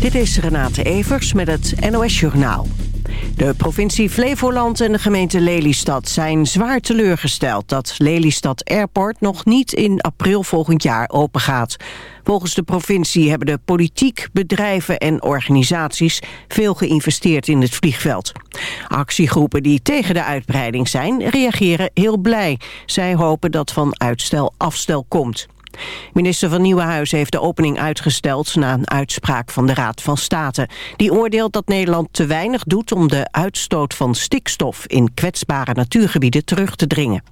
Dit is Renate Evers met het NOS Journaal. De provincie Flevoland en de gemeente Lelystad zijn zwaar teleurgesteld... dat Lelystad Airport nog niet in april volgend jaar opengaat. Volgens de provincie hebben de politiek, bedrijven en organisaties... veel geïnvesteerd in het vliegveld. Actiegroepen die tegen de uitbreiding zijn, reageren heel blij. Zij hopen dat van uitstel afstel komt. Minister van Nieuwenhuis heeft de opening uitgesteld... na een uitspraak van de Raad van State. Die oordeelt dat Nederland te weinig doet... om de uitstoot van stikstof in kwetsbare natuurgebieden terug te dringen.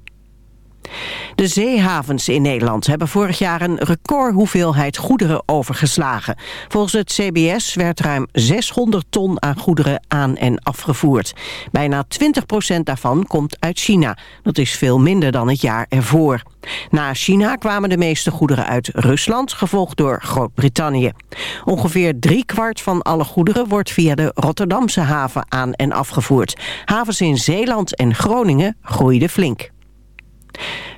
De zeehavens in Nederland hebben vorig jaar een recordhoeveelheid goederen overgeslagen. Volgens het CBS werd ruim 600 ton aan goederen aan en afgevoerd. Bijna 20% daarvan komt uit China. Dat is veel minder dan het jaar ervoor. Na China kwamen de meeste goederen uit Rusland, gevolgd door Groot-Brittannië. Ongeveer driekwart van alle goederen wordt via de Rotterdamse haven aan en afgevoerd. Havens in Zeeland en Groningen groeiden flink.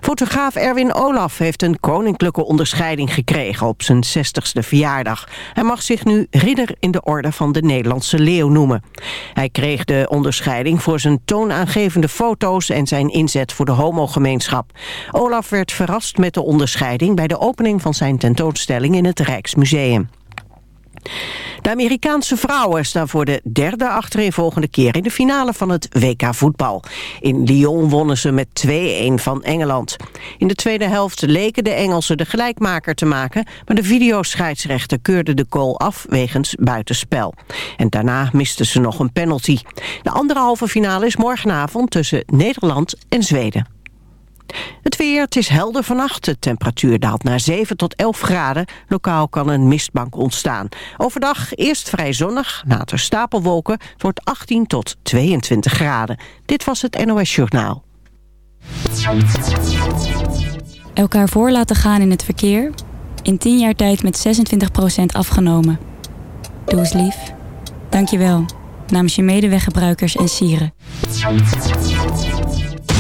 Fotograaf Erwin Olaf heeft een koninklijke onderscheiding gekregen op zijn 60ste verjaardag. Hij mag zich nu ridder in de orde van de Nederlandse leeuw noemen. Hij kreeg de onderscheiding voor zijn toonaangevende foto's en zijn inzet voor de homogemeenschap. Olaf werd verrast met de onderscheiding bij de opening van zijn tentoonstelling in het Rijksmuseum. De Amerikaanse vrouwen staan voor de derde achtereenvolgende keer in de finale van het WK voetbal. In Lyon wonnen ze met 2-1 van Engeland. In de tweede helft leken de Engelsen de gelijkmaker te maken, maar de videoscheidsrechter keurde de goal af wegens buitenspel. En daarna misten ze nog een penalty. De andere halve finale is morgenavond tussen Nederland en Zweden. Het weer, het is helder vannacht. De temperatuur daalt naar 7 tot 11 graden. Lokaal kan een mistbank ontstaan. Overdag eerst vrij zonnig, later stapelwolken. Het wordt 18 tot 22 graden. Dit was het NOS Journaal. Elkaar voor laten gaan in het verkeer. In 10 jaar tijd met 26% afgenomen. Doe eens lief. Dank je wel. Namens je medeweggebruikers en sieren.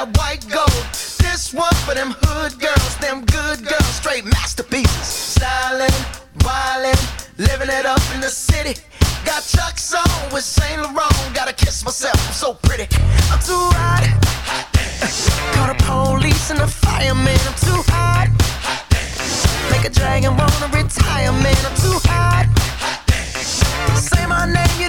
That white gold. This one for them hood girls, them good girls, straight masterpieces. Stylin', wildin', living it up in the city. Got Chuck's on with Saint Laurent. Gotta kiss myself, I'm so pretty. I'm too hot. Call the police and the fireman. I'm too hot. Make a dragon wanna retire, man. I'm too hot. Say my name, you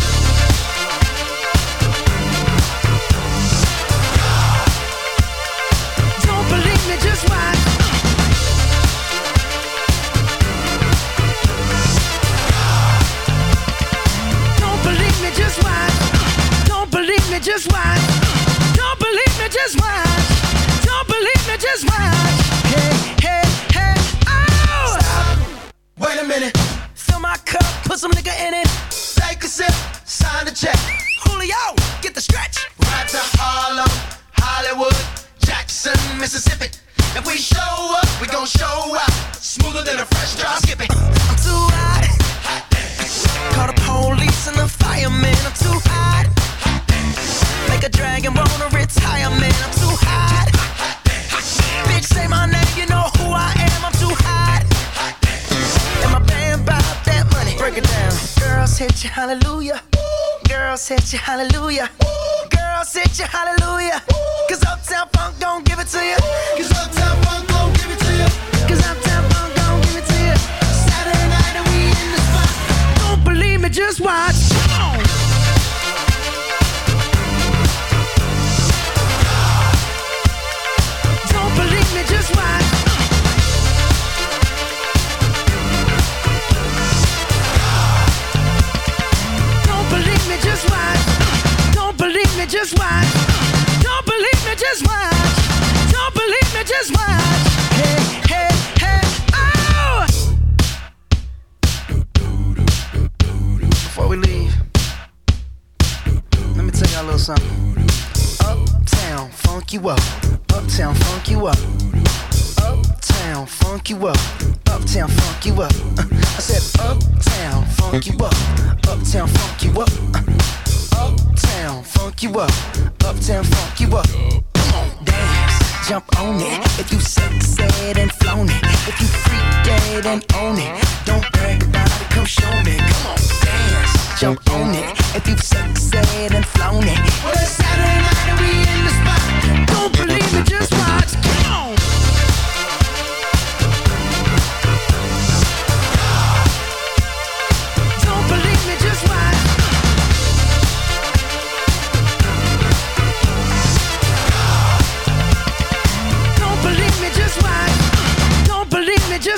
you up, uptown funk you up. Uh, I said uptown funk you up, uptown funk you up, uh, uptown funk you up, uptown funk you up. Come on, dance, jump on it. If you sex and flown it, if you freak dead and own it, don't brag about it. Come show me. Come on, dance, jump on it. If you sex and flown it, well it's Saturday night and we in the spot. Don't believe it, just watch.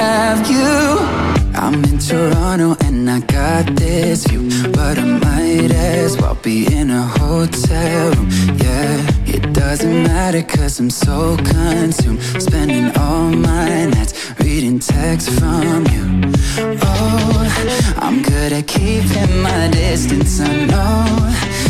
have you? I'm in Toronto and I got this view, but I might as well be in a hotel room. Yeah, it doesn't matter cause I'm so consumed, spending all my nights reading texts from you. Oh, I'm good at keeping my distance. I know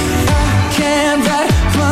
I can't write one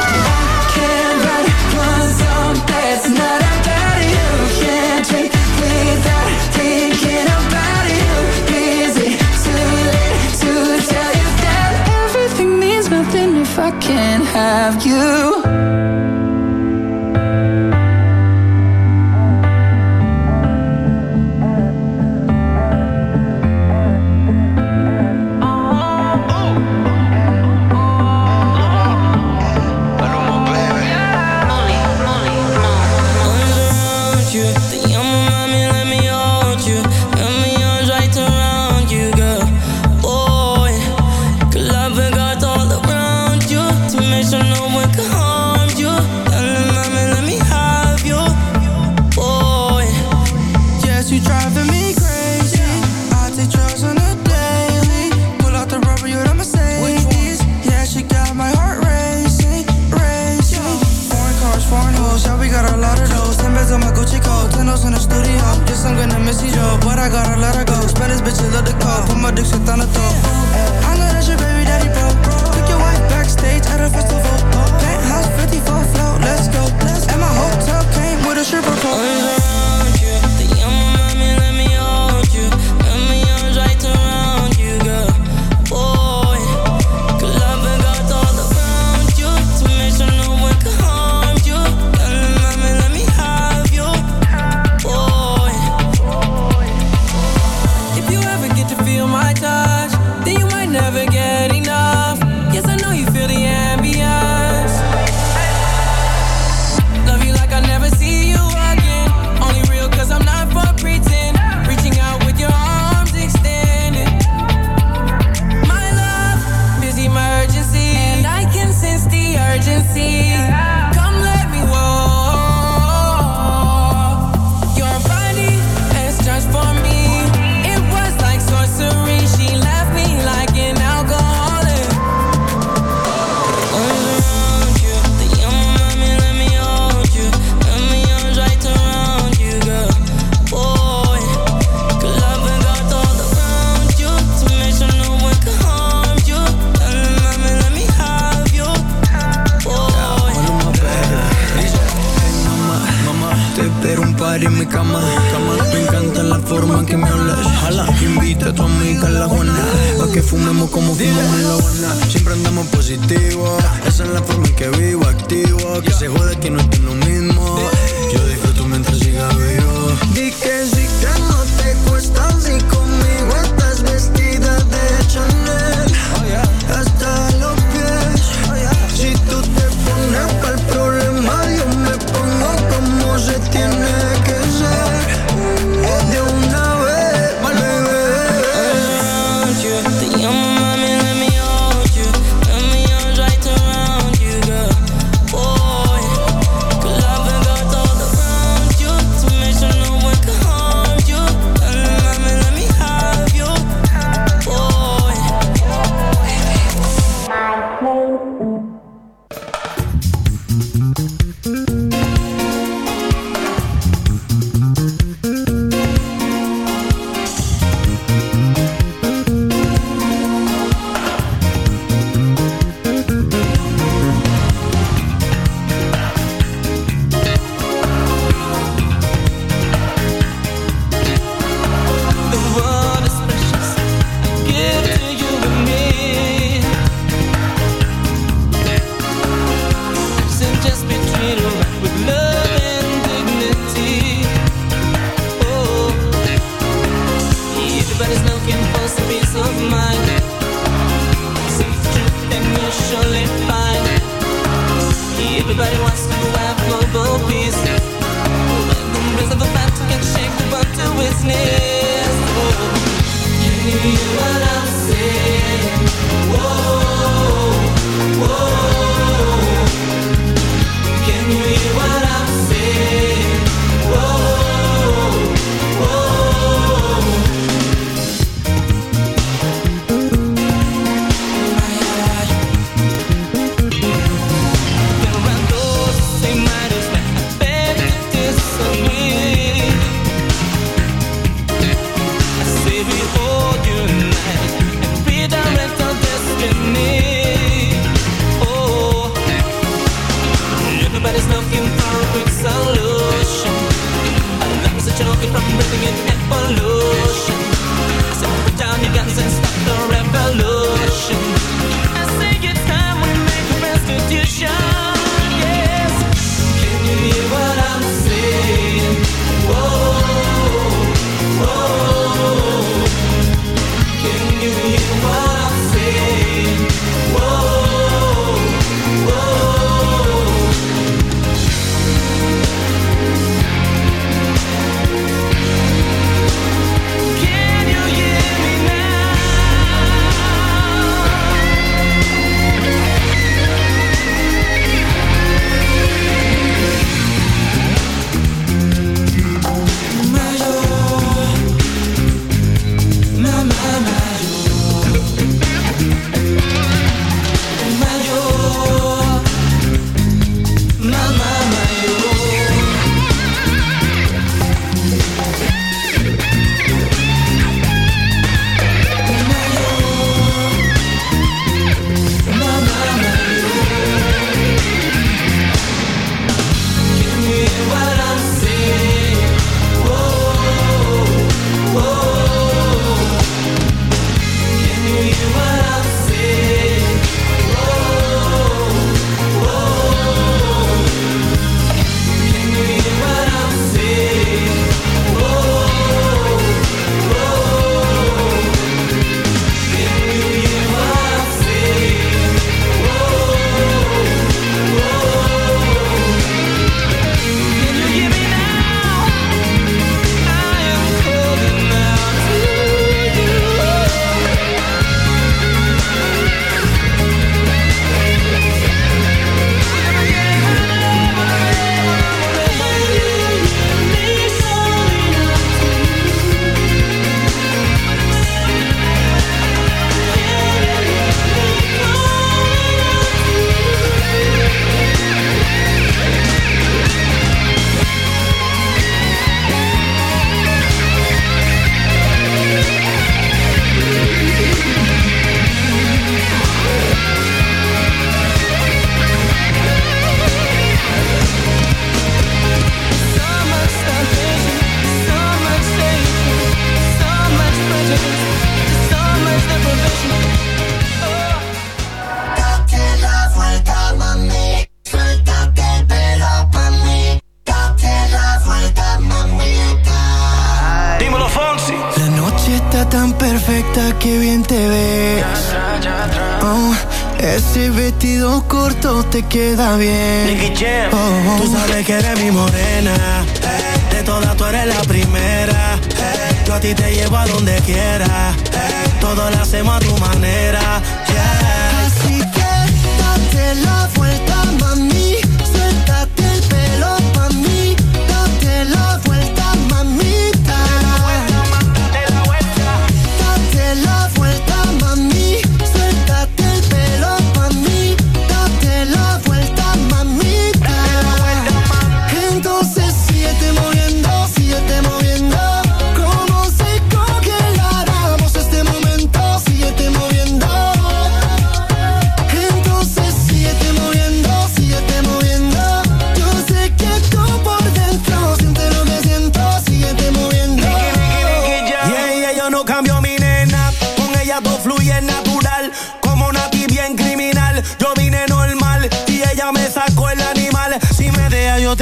Have you? Spend this bitch, love the call. Put my dick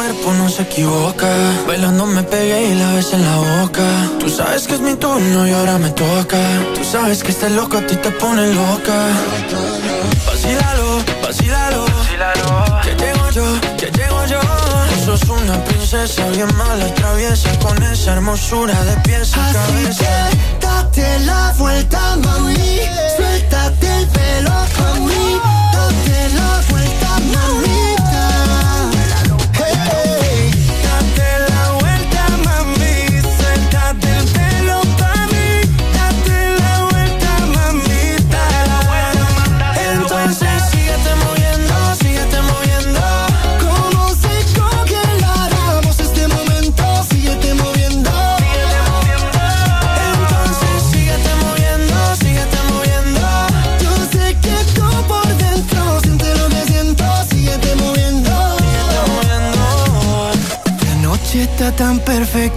cuerpo no se equivoca. Bailando me pegué y la ves en la boca. Tú sabes que es mi turno y ahora me toca. Tú sabes que este loco a ti te pone loca. Vacílalo, vacílalo. Que llego yo, que llego yo. Tú sos una princesa bien mala, traviesa. Con esa hermosura de pies a. Que date la vuelta, mami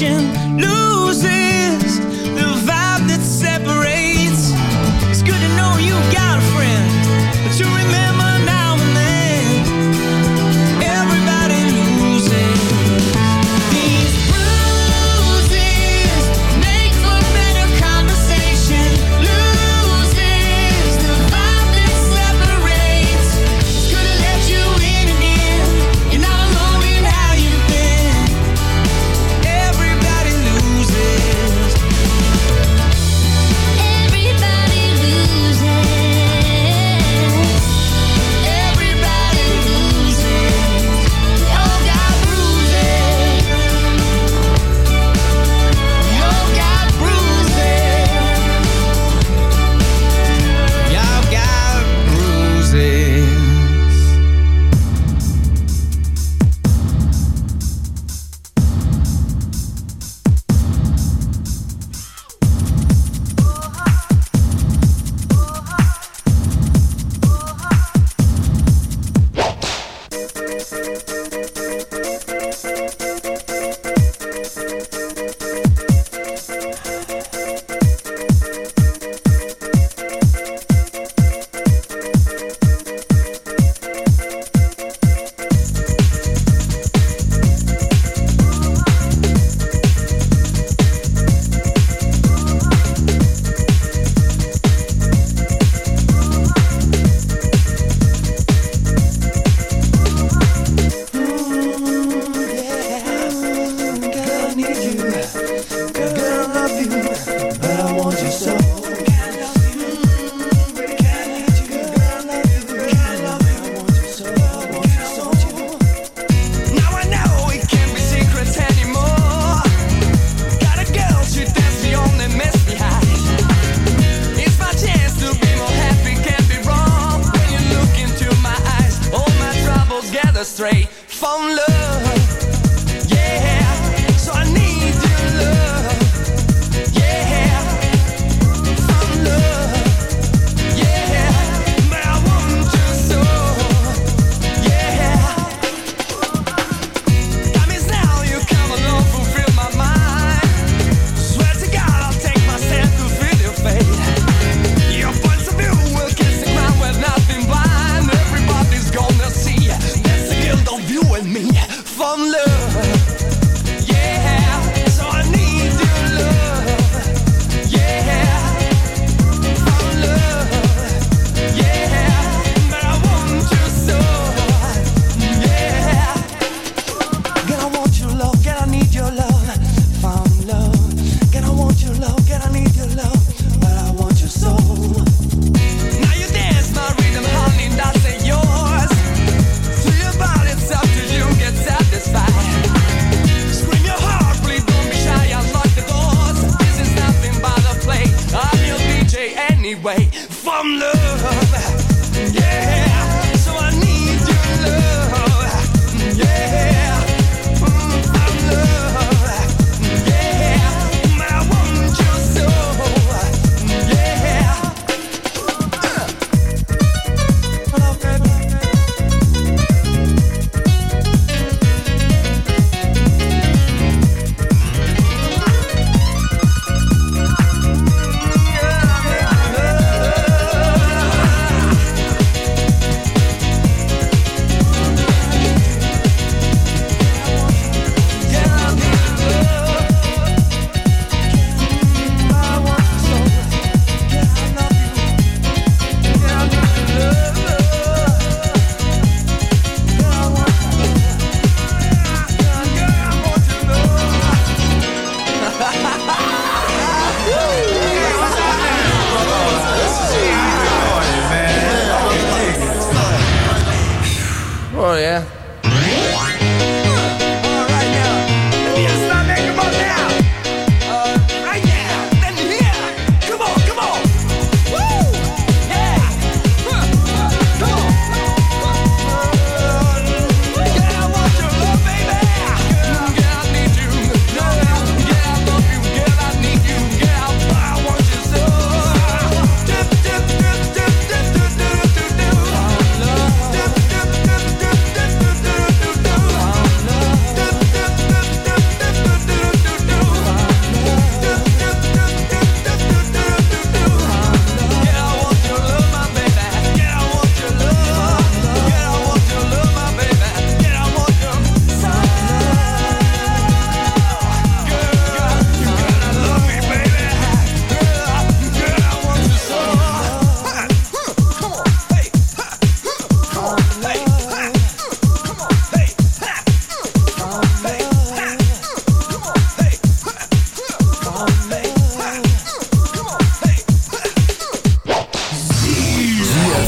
ocean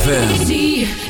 Where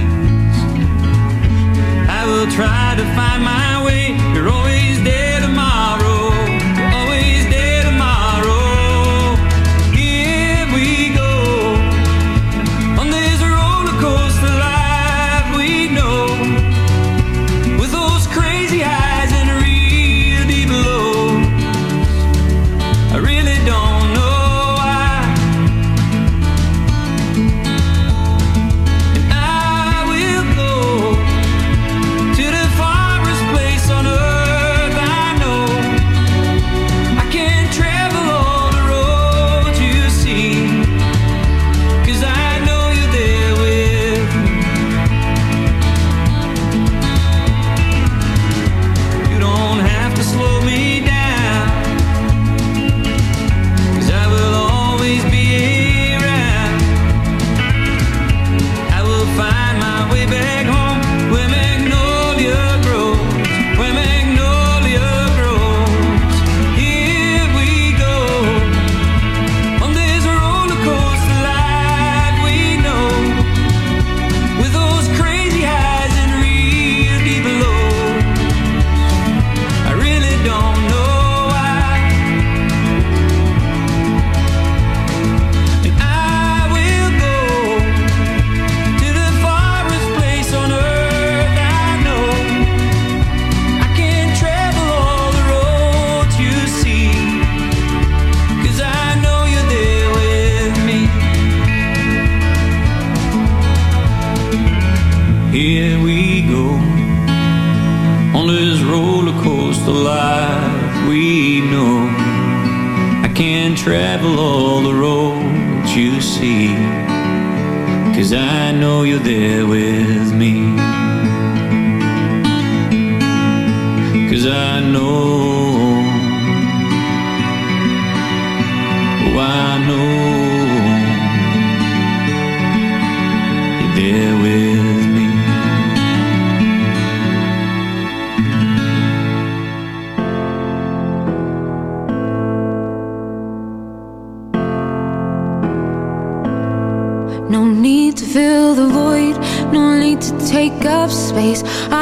Try to find my way. You're always there tomorrow. I know. You're there with me. No need to fill the void, no need to take up space.